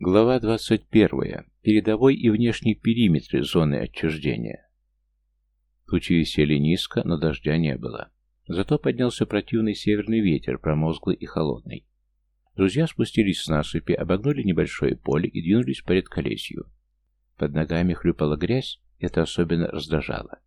Глава 21. Передовой и внешний периметры зоны отчуждения. Тучи висели низко, но дождя не было. Зато поднялся противный северный ветер, промозглый и холодный. Друзья спустились с насыпи, обогнули небольшое поле и двинулись по редколесью. Под ногами хлюпала грязь, это особенно раздражало.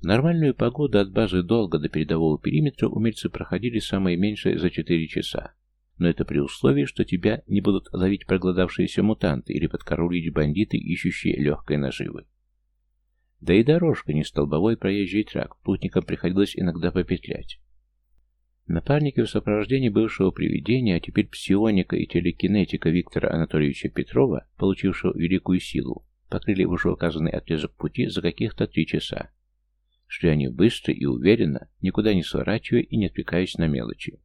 В нормальную погоду от базы долго до передового периметра умельцы проходили самое меньшее за 4 часа. Но это при условии, что тебя не будут ловить проголодавшиеся мутанты или подкорулить бандиты, ищущие легкой наживы. Да и дорожка не столбовой проезжий трак, путникам приходилось иногда попетлять. Напарники в сопровождении бывшего привидения, а теперь псионика и телекинетика Виктора Анатольевича Петрова, получившего великую силу, покрыли вышеуказанный отрезок пути за каких-то три часа. Шли они быстро и уверенно, никуда не сворачивая и не отвлекаясь на мелочи.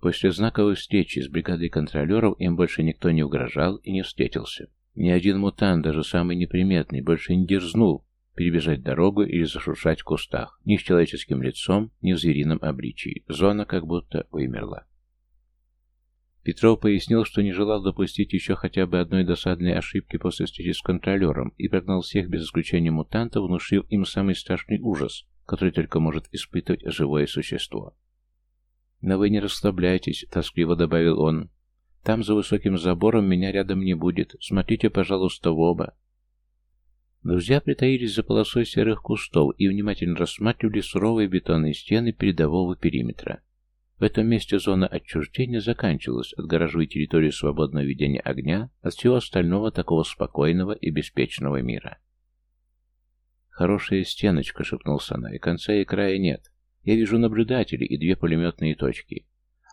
После знаковой встречи с бригадой контролеров им больше никто не угрожал и не встретился. Ни один мутант, даже самый неприметный, больше не дерзнул перебежать дорогу или зашуршать в кустах, ни с человеческим лицом, ни в зверином обличии. Зона как будто вымерла. Петров пояснил, что не желал допустить еще хотя бы одной досадной ошибки после встречи с контролером и прогнал всех без исключения мутантов, внушив им самый страшный ужас, который только может испытывать живое существо. «Но вы не расслабляйтесь», — тоскливо добавил он. «Там, за высоким забором, меня рядом не будет. Смотрите, пожалуйста, в оба». Друзья притаились за полосой серых кустов и внимательно рассматривали суровые бетонные стены передового периметра. В этом месте зона отчуждения заканчивалась, отгораживая территорию свободного ведения огня от всего остального такого спокойного и беспечного мира. «Хорошая стеночка», — шепнул Сана, — «и конца и края нет. Я вижу наблюдателей и две пулеметные точки.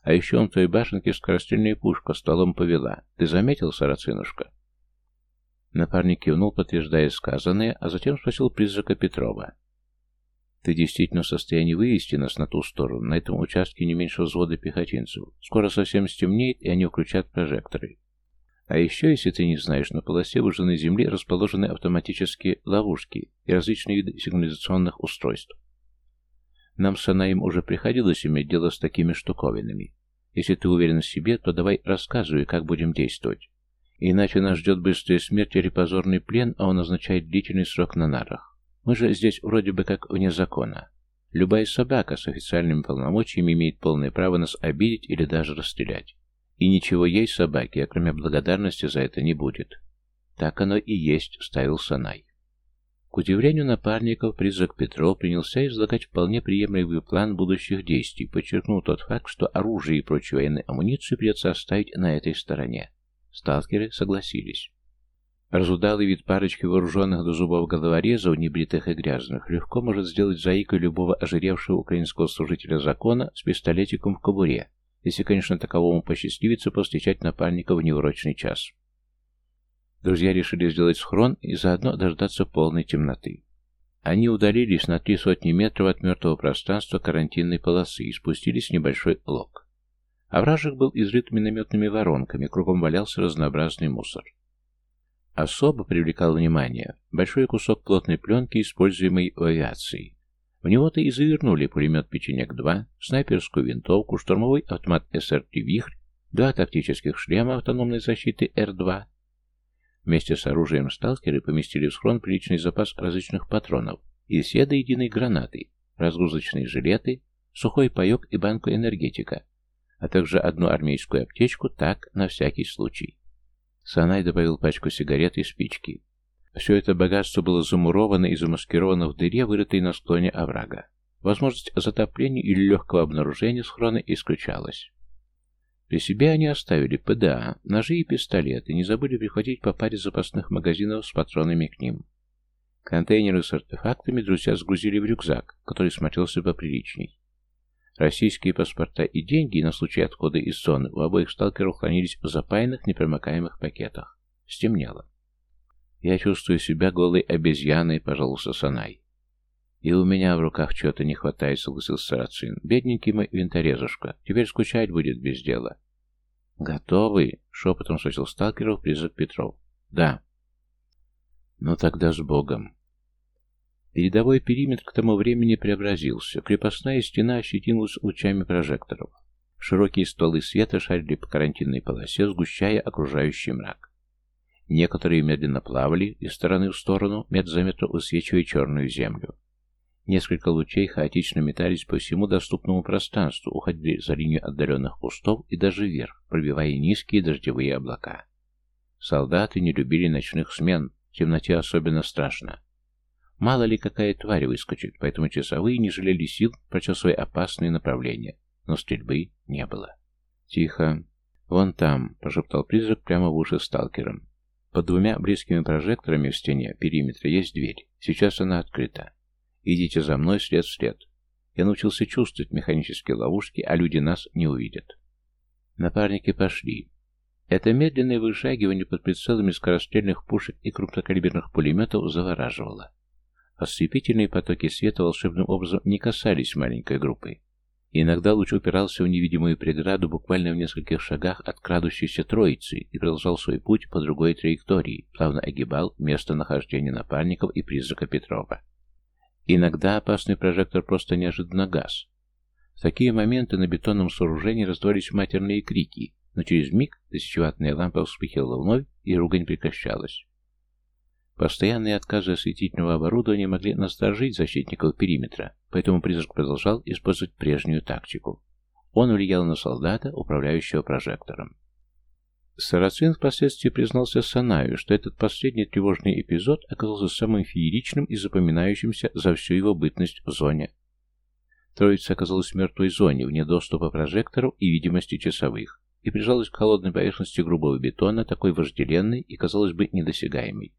А еще он в той башенке скорострельная пушка столом повела. Ты заметил, сарацинушка?» Напарник кивнул, подтверждая сказанное, а затем спросил призрака Петрова. «Ты действительно в состоянии вывести нас на ту сторону? На этом участке не меньше взвода пехотинцев. Скоро совсем стемнеет, и они включат прожекторы. А еще, если ты не знаешь, на полосе выжженной земли расположены автоматические ловушки и различные виды сигнализационных устройств. Нам с Анаем уже приходилось иметь дело с такими штуковинами. Если ты уверен в себе, то давай рассказывай, как будем действовать. Иначе нас ждет быстрая смерть или позорный плен, а он означает длительный срок на нарах. Мы же здесь вроде бы как вне закона. Любая собака с официальными полномочиями имеет полное право нас обидеть или даже расстрелять. И ничего ей собаки, а кроме благодарности за это не будет. Так оно и есть, ставил Санай. К удивлению напарников, призрак Петров принялся излагать вполне приемлемый план будущих действий, подчеркнув тот факт, что оружие и прочую военную амуницию придется оставить на этой стороне. Сталкеры согласились. Разудалый вид парочки вооруженных до зубов головорезов, небритых и грязных, легко может сделать заикой любого ожиревшего украинского служителя закона с пистолетиком в кобуре, если, конечно, таковому посчастливится повстречать напарника в неурочный час. Друзья решили сделать схрон и заодно дождаться полной темноты. Они удалились на три сотни метров от мертвого пространства карантинной полосы и спустились в небольшой лог. Овражек был изрыт минометными воронками, кругом валялся разнообразный мусор. Особо привлекал внимание большой кусок плотной пленки, используемой в авиации. В него-то и завернули пулемет «Печенек-2», снайперскую винтовку, штурмовой автомат СРТ «Вихрь», два тактических шлема автономной защиты Р-2, Вместе с оружием сталкеры поместили в схрон приличный запас различных патронов и все до единой гранаты, разгрузочные жилеты, сухой паек и банку энергетика, а также одну армейскую аптечку, так, на всякий случай. Санай добавил пачку сигарет и спички. Все это богатство было замуровано и замаскировано в дыре, вырытой на склоне оврага. Возможность затопления или легкого обнаружения схрона исключалась. При себе они оставили ПДА, ножи и пистолеты, не забыли прихватить по паре запасных магазинов с патронами к ним. Контейнеры с артефактами друзья сгрузили в рюкзак, который смотрелся поприличней. Российские паспорта и деньги на случай отхода из зоны у обоих сталкеров хранились в запаянных непромокаемых пакетах. Стемнело. «Я чувствую себя голой обезьяной», — пожаловался Санай. «И у меня в руках чего-то не хватает», — согласился Сарацин. «Бедненький мой винторезушка. Теперь скучать будет без дела». «Готовы?» — шепотом спросил сталкеров призрак Петров. «Да». «Ну тогда с Богом». Передовой периметр к тому времени преобразился. Крепостная стена ощетинулась лучами прожекторов. Широкие стволы света шарили по карантинной полосе, сгущая окружающий мрак. Некоторые медленно плавали из стороны в сторону, медзаметро высвечивая черную землю. Несколько лучей хаотично метались по всему доступному пространству, уходили за линию отдаленных кустов и даже вверх, пробивая низкие дождевые облака. Солдаты не любили ночных смен, в темноте особенно страшно. Мало ли какая тварь выскочит, поэтому часовые не жалели сил, прочесывая опасные направления, но стрельбы не было. «Тихо. Вон там», — прошептал призрак прямо в уши сталкерам. Под двумя близкими прожекторами в стене периметра есть дверь. Сейчас она открыта. Идите за мной след в след. Я научился чувствовать механические ловушки, а люди нас не увидят. Напарники пошли. Это медленное вышагивание под прицелами скорострельных пушек и крупнокалиберных пулеметов завораживало. Ослепительные потоки света волшебным образом не касались маленькой группы. Иногда луч упирался в невидимую преграду буквально в нескольких шагах от крадущейся троицы и продолжал свой путь по другой траектории, плавно огибал место нахождения напарников и призрака Петрова. Иногда опасный прожектор просто неожиданно гас. В такие моменты на бетонном сооружении раздавались матерные крики, но через миг тысячеватная лампа вспыхивала вновь, и ругань прекращалась. Постоянные отказы осветительного оборудования могли насторожить защитников периметра, поэтому призрак продолжал использовать прежнюю тактику. Он влиял на солдата, управляющего прожектором. Сарацин впоследствии признался Санаю, что этот последний тревожный эпизод оказался самым фееричным и запоминающимся за всю его бытность в зоне. Троица оказалась в мертвой зоне, вне доступа прожекторов и видимости часовых, и прижалась к холодной поверхности грубого бетона, такой вожделенной и, казалось бы, недосягаемой.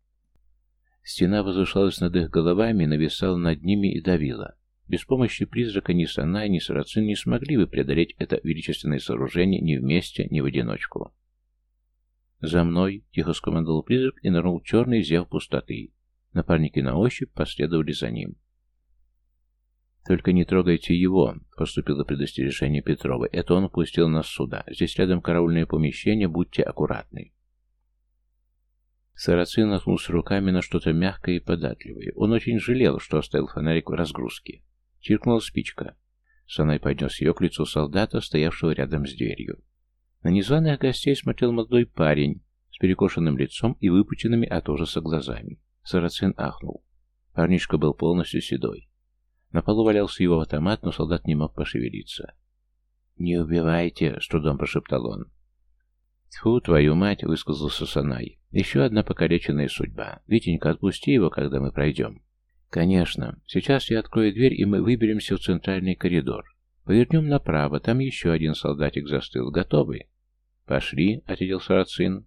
Стена возвышалась над их головами, нависала над ними и давила. Без помощи призрака ни Санай, ни Сарацин не смогли бы преодолеть это величественное сооружение ни вместе, ни в одиночку. «За мной!» — тихо скомандовал призрак и нырнул черный зев пустоты. Напарники на ощупь последовали за ним. «Только не трогайте его», — поступило предостережение Петрова. «Это он пустил нас сюда. Здесь рядом караульное помещение, будьте аккуратны». Сарацин наткнулся руками на что-то мягкое и податливое. Он очень жалел, что оставил фонарик в разгрузке. Чиркнула спичка. Санай поднес ее к лицу солдата, стоявшего рядом с дверью. На незваных гостей смотрел молодой парень с перекошенным лицом и выпученными от ужаса глазами. Сарацин ахнул. Парнишка был полностью седой. На полу валялся его автомат, но солдат не мог пошевелиться. «Не убивайте!» — с трудом прошептал он. «Тьфу, твою мать!» — высказался Санай. «Еще одна покалеченная судьба. Витенька, отпусти его, когда мы пройдем». «Конечно. Сейчас я открою дверь, и мы выберемся в центральный коридор. Повернем направо, там еще один солдатик застыл. Готовы?» «Пошли», — ответил Сарацин.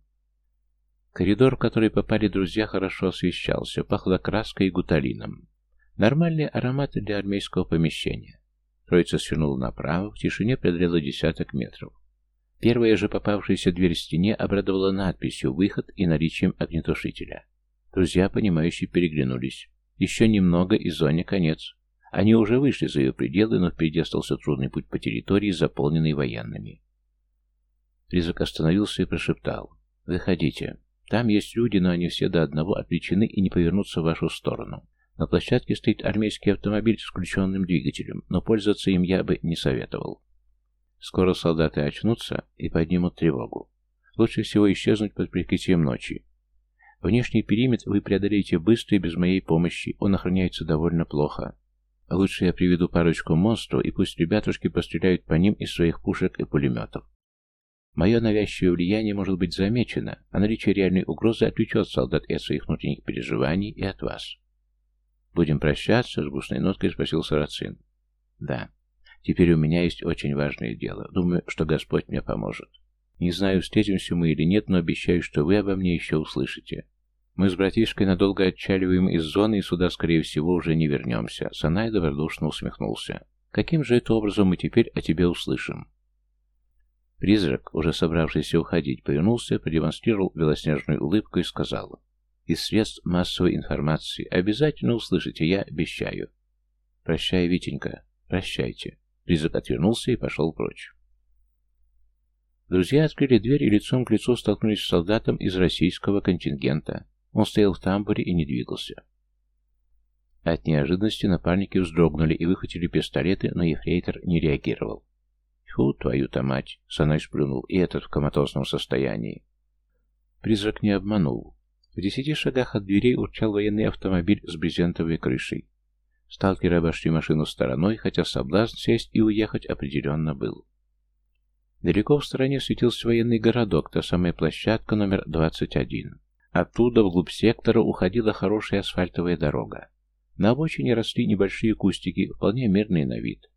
Коридор, в который попали друзья, хорошо освещался, пахло краской и гуталином. Нормальные ароматы для армейского помещения. Троица свернула направо, в тишине преодолела десяток метров. Первая же попавшаяся дверь в стене обрадовала надписью «Выход» и наличием огнетушителя. Друзья, понимающие, переглянулись. Еще немного и зоне конец. Они уже вышли за ее пределы, но впереди остался трудный путь по территории, заполненной военными. Призрак остановился и прошептал. «Выходите. Там есть люди, но они все до одного отвлечены и не повернутся в вашу сторону. На площадке стоит армейский автомобиль с включенным двигателем, но пользоваться им я бы не советовал. Скоро солдаты очнутся и поднимут тревогу. Лучше всего исчезнуть под прикрытием ночи. Внешний периметр вы преодолеете быстро и без моей помощи, он охраняется довольно плохо. Лучше я приведу парочку монстров, и пусть ребятушки постреляют по ним из своих пушек и пулеметов. Мое навязчивое влияние может быть замечено, а наличие реальной угрозы отвлечет солдат и от своих внутренних переживаний, и от вас. «Будем прощаться?» — с грустной ноткой спросил Сарацин. «Да». Теперь у меня есть очень важное дело. Думаю, что Господь мне поможет. Не знаю, встретимся мы или нет, но обещаю, что вы обо мне еще услышите. Мы с братишкой надолго отчаливаем из зоны, и сюда, скорее всего, уже не вернемся. Санай добродушно усмехнулся. Каким же это образом мы теперь о тебе услышим? Призрак, уже собравшийся уходить, повернулся, продемонстрировал белоснежную улыбку и сказал. Из средств массовой информации обязательно услышите, я обещаю. Прощай, Витенька, прощайте. Призрак отвернулся и пошел прочь. Друзья открыли дверь и лицом к лицу столкнулись с солдатом из российского контингента. Он стоял в тамбуре и не двигался. От неожиданности напарники вздрогнули и выхватили пистолеты, но ефрейтор не реагировал. Тьфу, твою-то мать, Санай сплюнул, и этот в коматозном состоянии. Призрак не обманул. В десяти шагах от дверей урчал военный автомобиль с брезентовой крышей. Сталкеры обошли машину стороной, хотя соблазн сесть и уехать определенно был. Далеко в стороне светился военный городок, та самая площадка номер 21. Оттуда вглубь сектора уходила хорошая асфальтовая дорога. На обочине росли небольшие кустики, вполне мирные на вид.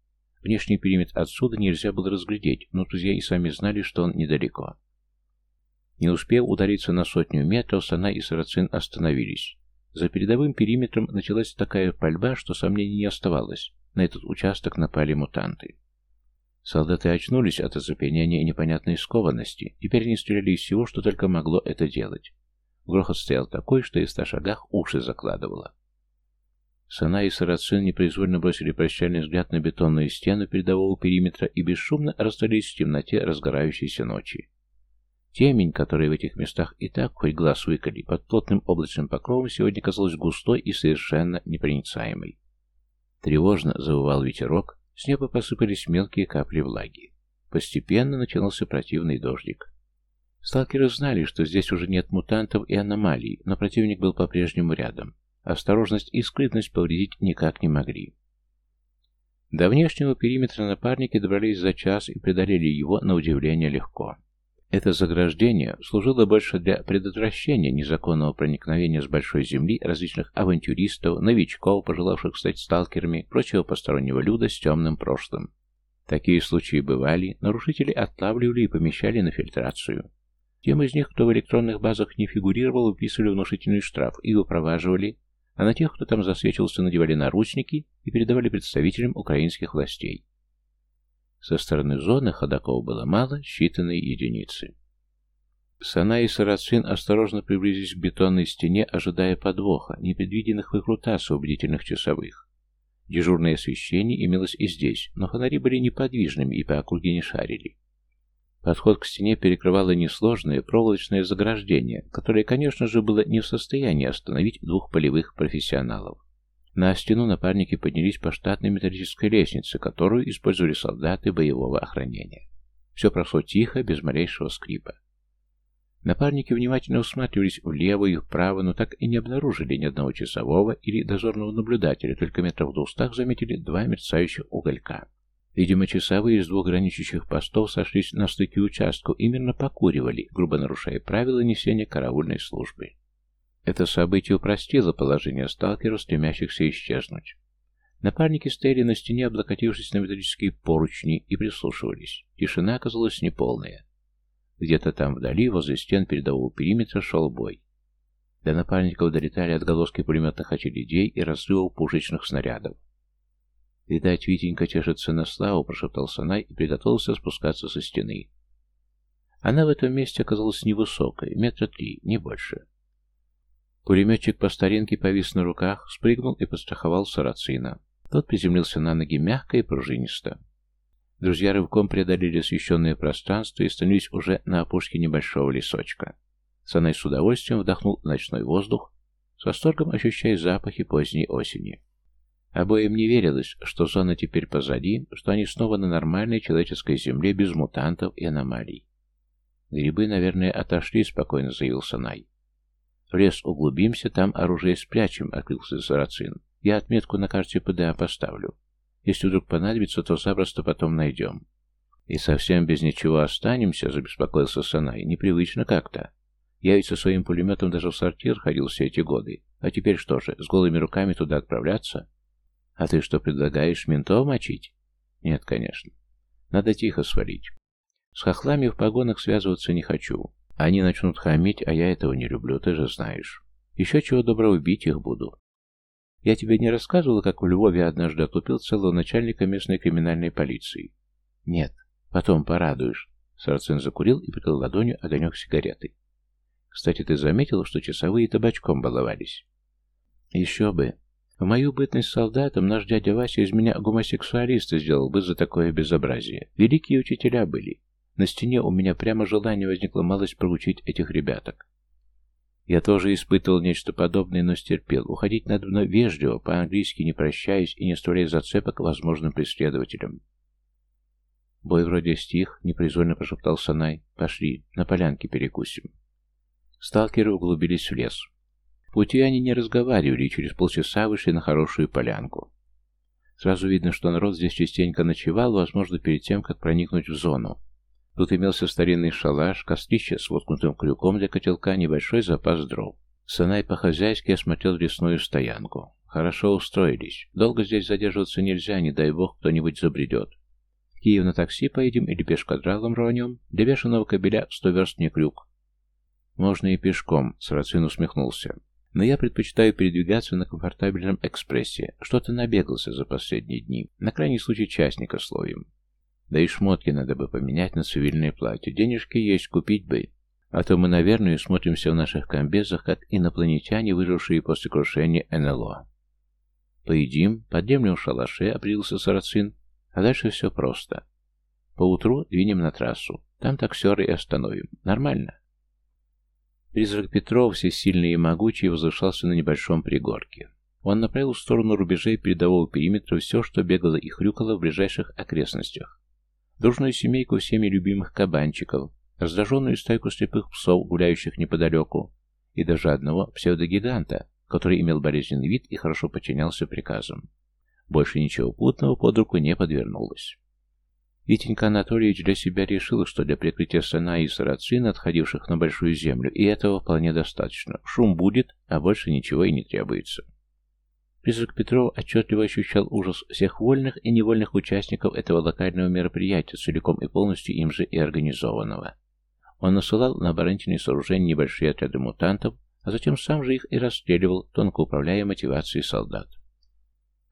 Внешний периметр отсюда нельзя было разглядеть, но друзья и сами знали, что он недалеко. Не успев удариться на сотню метров, Сана и Сарацин остановились. За передовым периметром началась такая пальба, что сомнений не оставалось. На этот участок напали мутанты. Солдаты очнулись от оцепенения и непонятной скованности. Теперь они стреляли из всего, что только могло это делать. Грохот стоял такой, что и в ста шагах уши закладывало. Сана и Сарацин непроизвольно бросили прощальный взгляд на бетонную стену передового периметра и бесшумно расстались в темноте разгорающейся ночи. Темень, которая в этих местах и так хоть глаз выколи, под плотным облачным покровом сегодня казалась густой и совершенно непроницаемой. Тревожно завывал ветерок, с неба посыпались мелкие капли влаги. Постепенно начался противный дождик. Сталкеры знали, что здесь уже нет мутантов и аномалий, но противник был по-прежнему рядом. Осторожность и скрытность повредить никак не могли. До внешнего периметра напарники добрались за час и преодолели его на удивление легко. Это заграждение служило больше для предотвращения незаконного проникновения с большой земли различных авантюристов, новичков, пожелавших стать сталкерами, прочего постороннего люда с темным прошлым. Такие случаи бывали, нарушители отлавливали и помещали на фильтрацию. Тем из них, кто в электронных базах не фигурировал, выписывали внушительный штраф и выпроваживали, а на тех, кто там засветился, надевали наручники и передавали представителям украинских властей. Со стороны зоны ходаков было мало, считанные единицы. Сана и Сарацин осторожно приблизились к бетонной стене, ожидая подвоха, непредвиденных выкрутасов бдительных часовых. Дежурное освещение имелось и здесь, но фонари были неподвижными и по округе не шарили. Подход к стене перекрывало несложное проволочное заграждение, которое, конечно же, было не в состоянии остановить двух полевых профессионалов. На стену напарники поднялись по штатной металлической лестнице, которую использовали солдаты боевого охранения. Все прошло тихо, без малейшего скрипа. Напарники внимательно усматривались влево и вправо, но так и не обнаружили ни одного часового или дозорного наблюдателя, только метров в двухстах заметили два мерцающих уголька. Видимо, часовые из двух граничащих постов сошлись на стыке участку и мирно покуривали, грубо нарушая правила несения караульной службы. Это событие упростило положение сталкеров, стремящихся исчезнуть. Напарники стояли на стене, облокотившись на металлические поручни, и прислушивались. Тишина оказалась неполная. Где-то там вдали, возле стен передового периметра, шел бой. До напарников долетали отголоски пулеметных очередей и разрывов пушечных снарядов. «Видать, Витенька чешется на славу», — прошептал Санай и приготовился спускаться со стены. Она в этом месте оказалась невысокой, метра три, не больше. Пулеметчик по старинке повис на руках, спрыгнул и подстраховал сарацина. Тот приземлился на ноги мягко и пружинисто. Друзья рывком преодолели освещенное пространство и становились уже на опушке небольшого лесочка. Санай с удовольствием вдохнул ночной воздух, с восторгом ощущая запахи поздней осени. Обоим не верилось, что зона теперь позади, что они снова на нормальной человеческой земле без мутантов и аномалий. «Грибы, наверное, отошли», — спокойно заявил Санай. В лес углубимся, там оружие спрячем, — открылся Сарацин. Я отметку на карте ПДА поставлю. Если вдруг понадобится, то запросто потом найдем. И совсем без ничего останемся, — забеспокоился Санай. Непривычно как-то. Я ведь со своим пулеметом даже в сортир ходил все эти годы. А теперь что же, с голыми руками туда отправляться? А ты что предлагаешь, ментов мочить? Нет, конечно. Надо тихо свалить. С хохлами в погонах связываться не хочу. Они начнут хамить, а я этого не люблю, ты же знаешь. Еще чего доброго убить их буду. Я тебе не рассказывала, как в Львове однажды отлупил целого начальника местной криминальной полиции? Нет. Потом порадуешь. Сарацин закурил и прикрыл ладонью огонек сигареты. Кстати, ты заметил, что часовые табачком баловались? Еще бы. В мою бытность солдатом наш дядя Вася из меня гомосексуалиста сделал бы за такое безобразие. Великие учителя были. На стене у меня прямо желание возникло малость проучить этих ребяток. Я тоже испытывал нечто подобное, но стерпел. Уходить надо мной вежливо, по-английски не прощаясь и не оставляя зацепок возможным преследователям. Бой вроде стих, непроизвольно прошептал Санай. Пошли, на полянке перекусим. Сталкеры углубились в лес. Пути они не разговаривали и через полчаса вышли на хорошую полянку. Сразу видно, что народ здесь частенько ночевал, возможно, перед тем, как проникнуть в зону. Тут имелся старинный шалаш, кострище с воткнутым крюком для котелка, небольшой запас дров. Санай по-хозяйски осмотрел лесную стоянку. Хорошо устроились. Долго здесь задерживаться нельзя, не дай бог кто-нибудь забредет. В Киев на такси поедем или пешкадралом рванем? Для бешеного кобеля сто верст не крюк. Можно и пешком, Сарацин усмехнулся. Но я предпочитаю передвигаться на комфортабельном экспрессе. Что-то набегался за последние дни. На крайний случай частника словим. Да и шмотки надо бы поменять на цивильное платье. Денежки есть, купить бы. А то мы, наверное, смотримся в наших комбезах, как инопланетяне, выжившие после крушения НЛО. Поедим, подъемлем в шалаше, определился Сарацин. А дальше все просто. Поутру двинем на трассу. Там таксеры и остановим. Нормально. Призрак Петров, всесильный и могучий, возвышался на небольшом пригорке. Он направил в сторону рубежей передового периметра все, что бегало и хрюкало в ближайших окрестностях. Дружную семейку всеми любимых кабанчиков, раздраженную стайку слепых псов, гуляющих неподалеку, и даже одного псевдогиганта, который имел болезненный вид и хорошо подчинялся приказам. Больше ничего путного под руку не подвернулось. Витенька Анатольевич для себя решил, что для прикрытия сана и сарацин, отходивших на большую землю, и этого вполне достаточно. Шум будет, а больше ничего и не требуется. Призрак Петров отчетливо ощущал ужас всех вольных и невольных участников этого локального мероприятия, целиком и полностью им же и организованного. Он насылал на оборонительные сооружения небольшие отряды мутантов, а затем сам же их и расстреливал, тонко управляя мотивацией солдат.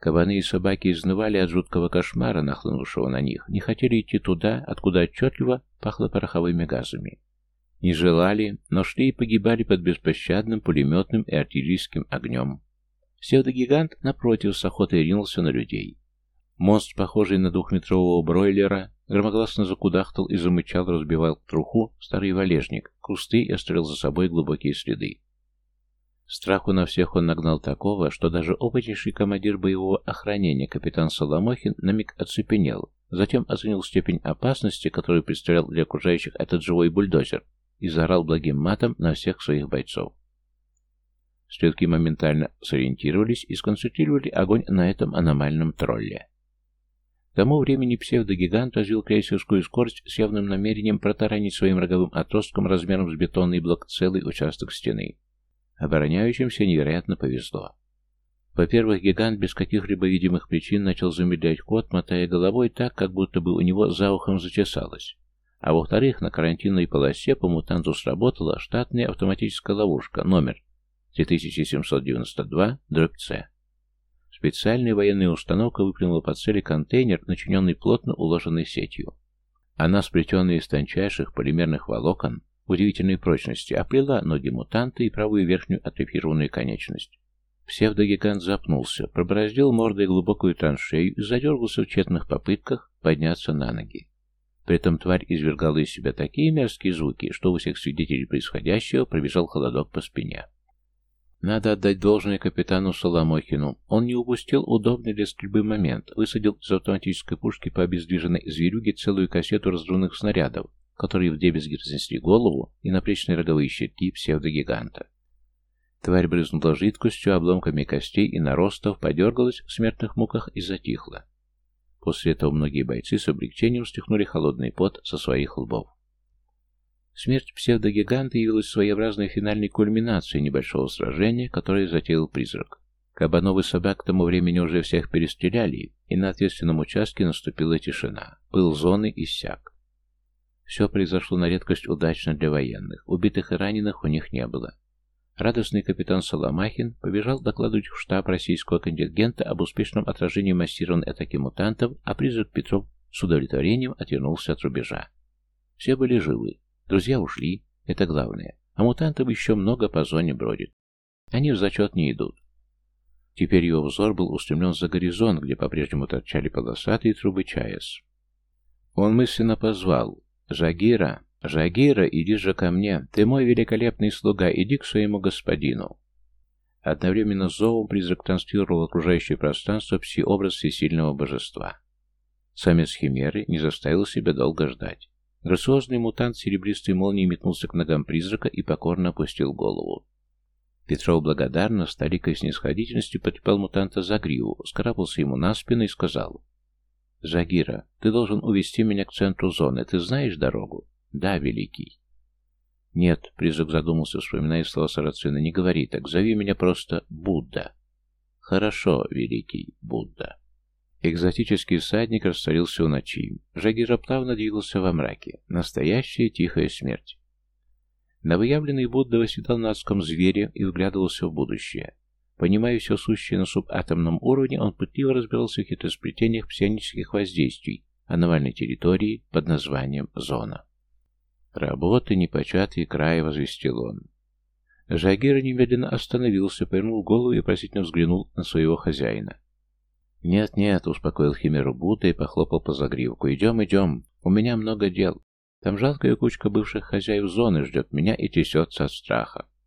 Кабаны и собаки изнывали от жуткого кошмара, нахлынувшего на них, не хотели идти туда, откуда отчетливо пахло пороховыми газами. Не желали, но шли и погибали под беспощадным пулеметным и артиллерийским огнем. Псевдогигант, напротив, с охотой ринулся на людей. Монстр, похожий на двухметрового бройлера, громогласно закудахтал и замычал, разбивал труху старый валежник, кусты и оставил за собой глубокие следы. Страху на всех он нагнал такого, что даже опытнейший командир боевого охранения капитан Соломохин на миг оцепенел, затем оценил степень опасности, которую представлял для окружающих этот живой бульдозер, и заорал благим матом на всех своих бойцов. Стрелки моментально сориентировались и сконцентрировали огонь на этом аномальном тролле. К тому времени псевдогигант развил крейсерскую скорость с явным намерением протаранить своим роговым отростком размером с бетонный блок целый участок стены. Обороняющимся невероятно повезло. Во-первых, гигант без каких-либо видимых причин начал замедлять ход, мотая головой так, как будто бы у него за ухом зачесалось. А во-вторых, на карантинной полосе по мутанту сработала штатная автоматическая ловушка номер 3792, дробь С. Специальная военная установка выплюнула по цели контейнер, начиненный плотно уложенной сетью. Она, сплетенная из тончайших полимерных волокон, удивительной прочности, оплела ноги мутанта и правую верхнюю атрофированную конечность. Псевдогигант запнулся, пробороздил мордой глубокую траншею и задергался в тщетных попытках подняться на ноги. При этом тварь извергала из себя такие мерзкие звуки, что у всех свидетелей происходящего пробежал холодок по спине. Надо отдать должное капитану Соломохину. Он не упустил удобный для стрельбы момент, высадил из автоматической пушки по обездвиженной зверюге целую кассету разрывных снарядов, которые вдребезги разнесли голову и наплечные роговые щитки псевдогиганта. Тварь брызнула жидкостью, обломками костей и наростов, подергалась в смертных муках и затихла. После этого многие бойцы с облегчением стихнули холодный пот со своих лбов. Смерть псевдогиганта явилась своеобразной финальной кульминацией небольшого сражения, которое затеял призрак. Кабанов и собак к тому времени уже всех перестреляли, и на ответственном участке наступила тишина. Пыл зоны иссяк. Все произошло на редкость удачно для военных. Убитых и раненых у них не было. Радостный капитан Соломахин побежал докладывать в штаб российского контингента об успешном отражении массированной атаки мутантов, а призрак Петров с удовлетворением отвернулся от рубежа. Все были живы, Друзья ушли, это главное, а мутантов еще много по зоне бродит. Они в зачет не идут. Теперь его взор был устремлен за горизонт, где по-прежнему торчали полосатые трубы ЧАЭС. Он мысленно позвал «Жагира, Жагира, иди же ко мне, ты мой великолепный слуга, иди к своему господину». Одновременно с зовом призрак транслировал окружающее пространство пси-образ всесильного божества. Самец Химеры не заставил себя долго ждать. Грациозный мутант серебристой молнией метнулся к ногам призрака и покорно опустил голову. Петров благодарно, с толикой снисходительностью потрепал мутанта за гриву, скарабался ему на спину и сказал. «Загира, ты должен увести меня к центру зоны. Ты знаешь дорогу?» «Да, великий». «Нет», — призрак задумался, вспоминая слова Сарацина, — «не говори так, зови меня просто Будда». «Хорошо, великий Будда». Экзотический всадник растворился у ночи. Жагира плавно двигался во мраке. Настоящая тихая смерть. Новоявленный Будда восседал на адском звере и вглядывался в будущее. Понимая все сущее на субатомном уровне, он пытливо разбирался в хитросплетениях псионических воздействий аномальной территории под названием «Зона». «Работы непочатый край», — возвестил он. Жагира немедленно остановился, повернул голову и просительно взглянул на своего хозяина. «Нет-нет», — успокоил Химеру Будда и похлопал по загривку. «Идем, идем. У меня много дел. Там жалкая кучка бывших хозяев зоны ждет меня и трясется от страха.